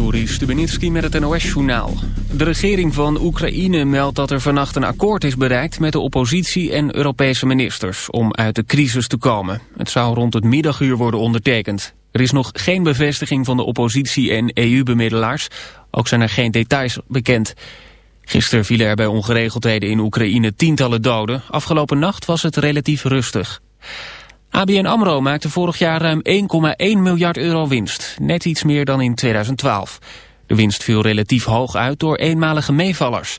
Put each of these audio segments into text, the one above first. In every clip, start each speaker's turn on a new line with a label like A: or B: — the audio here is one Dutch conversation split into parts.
A: Juri met het NOS-journaal. De regering van Oekraïne meldt dat er vannacht een akkoord is bereikt... met de oppositie en Europese ministers om uit de crisis te komen. Het zou rond het middaguur worden ondertekend. Er is nog geen bevestiging van de oppositie en EU-bemiddelaars. Ook zijn er geen details bekend. Gisteren vielen er bij ongeregeldheden in Oekraïne tientallen doden. Afgelopen nacht was het relatief rustig. ABN AMRO maakte vorig jaar ruim 1,1 miljard euro winst. Net iets meer dan in 2012. De winst viel relatief hoog uit door eenmalige meevallers.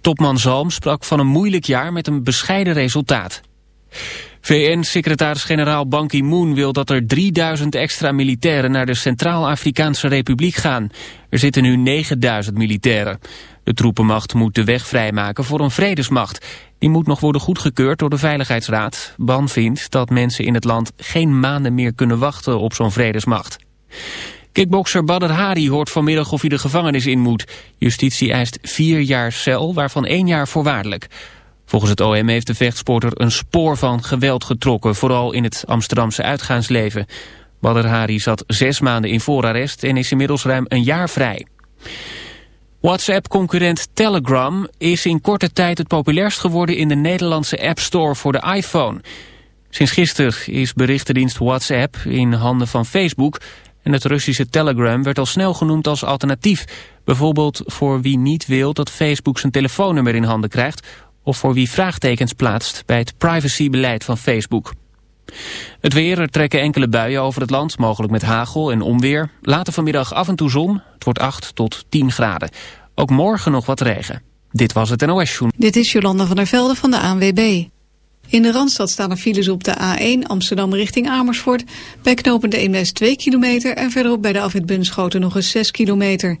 A: Topman Zalm sprak van een moeilijk jaar met een bescheiden resultaat. VN-secretaris-generaal Ban Ki-moon wil dat er 3000 extra militairen naar de Centraal-Afrikaanse Republiek gaan. Er zitten nu 9000 militairen. De troepenmacht moet de weg vrijmaken voor een vredesmacht. Die moet nog worden goedgekeurd door de Veiligheidsraad. Ban vindt dat mensen in het land geen maanden meer kunnen wachten op zo'n vredesmacht. Kickbokser Badr Hari hoort vanmiddag of hij de gevangenis in moet. Justitie eist vier jaar cel, waarvan één jaar voorwaardelijk. Volgens het OM heeft de vechtsporter een spoor van geweld getrokken... vooral in het Amsterdamse uitgaansleven. Badr Hari zat zes maanden in voorarrest en is inmiddels ruim een jaar vrij. WhatsApp-concurrent Telegram is in korte tijd het populairst geworden in de Nederlandse App Store voor de iPhone. Sinds gisteren is berichtendienst WhatsApp in handen van Facebook en het Russische Telegram werd al snel genoemd als alternatief. Bijvoorbeeld voor wie niet wil dat Facebook zijn telefoonnummer in handen krijgt of voor wie vraagtekens plaatst bij het privacybeleid van Facebook. Het weer, er trekken enkele buien over het land, mogelijk met hagel en onweer. Later vanmiddag af en toe zon, het wordt 8 tot 10 graden. Ook morgen nog wat regen. Dit was het NOS Joen.
B: Dit is Jolanda van der Velde van de ANWB. In de Randstad staan er files op de A1 Amsterdam richting Amersfoort. Bij knopende Eemnes 2 kilometer en verderop bij de afwit Bunschoten nog eens 6 kilometer.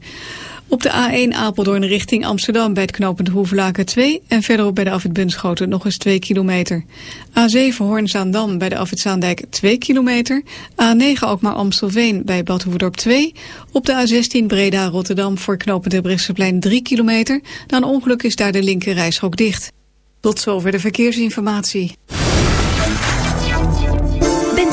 B: Op de A1 Apeldoorn richting Amsterdam bij het knooppunt Hoevelaken 2... en verderop bij de afwit Bunschoten nog eens 2 kilometer. A7 Hoorn-Zaandam bij de afwit Zaandijk 2 kilometer. A9 ook maar Amstelveen bij Bad 2. Op de A16 Breda-Rotterdam voor knooppunt Terbrechtseplein 3 kilometer. Na een ongeluk is daar de linker dicht. Tot zover de verkeersinformatie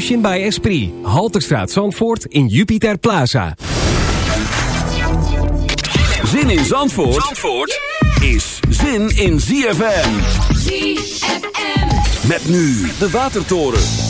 C: Motion by Esprit. Halterstraat Zandvoort in Jupiter Plaza.
D: Zin in Zandvoort, Zandvoort
E: is zin in ZFM.
F: ZFM.
E: Met nu de Watertoren.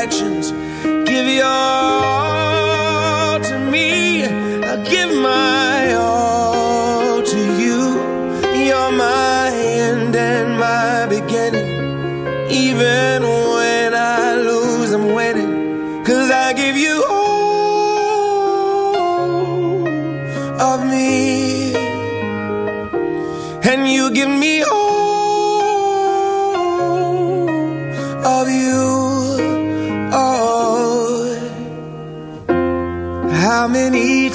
G: Imperfections. Give your all to me. I give my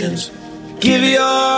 G: actions. Give your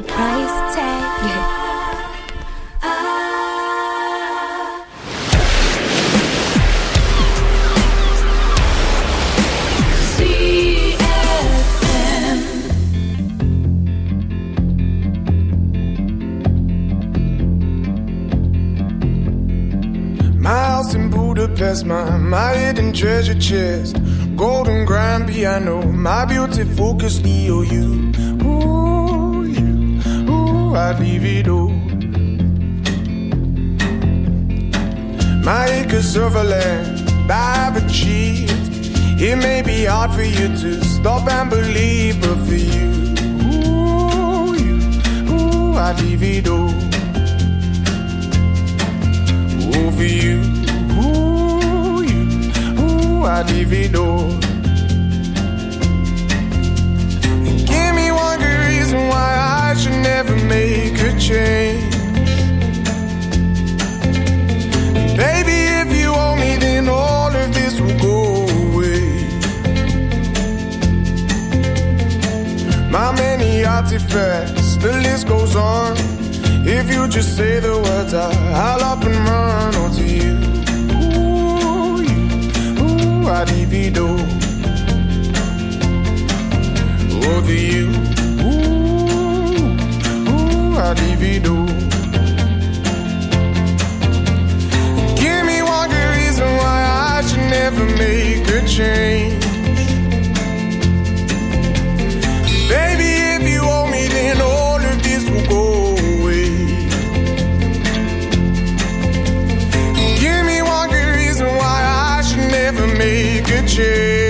F: The price tag.
H: My house in Budapest, my, my hidden treasure chest. Golden grand piano, my beauty focus EOU. I'd leave it all. My acres of land I've achieved. It may be hard for you to stop and believe, but for you, ooh, you, ooh, I'd leave it all. Ooh, you, ooh, you, ooh, I'd leave it all. Reason why I should never make a change. Baby, if you owe me, then all of this will go away. My many artifacts, the list goes on. If you just say the words, I, I'll up and run onto you. Ooh, you, ooh, I'd divido. Over you, ooh, ooh, I'd Give me one good reason why I should never make a change. Baby, if you owe me, then all of this will go away. Give me one good reason why I should never make a change.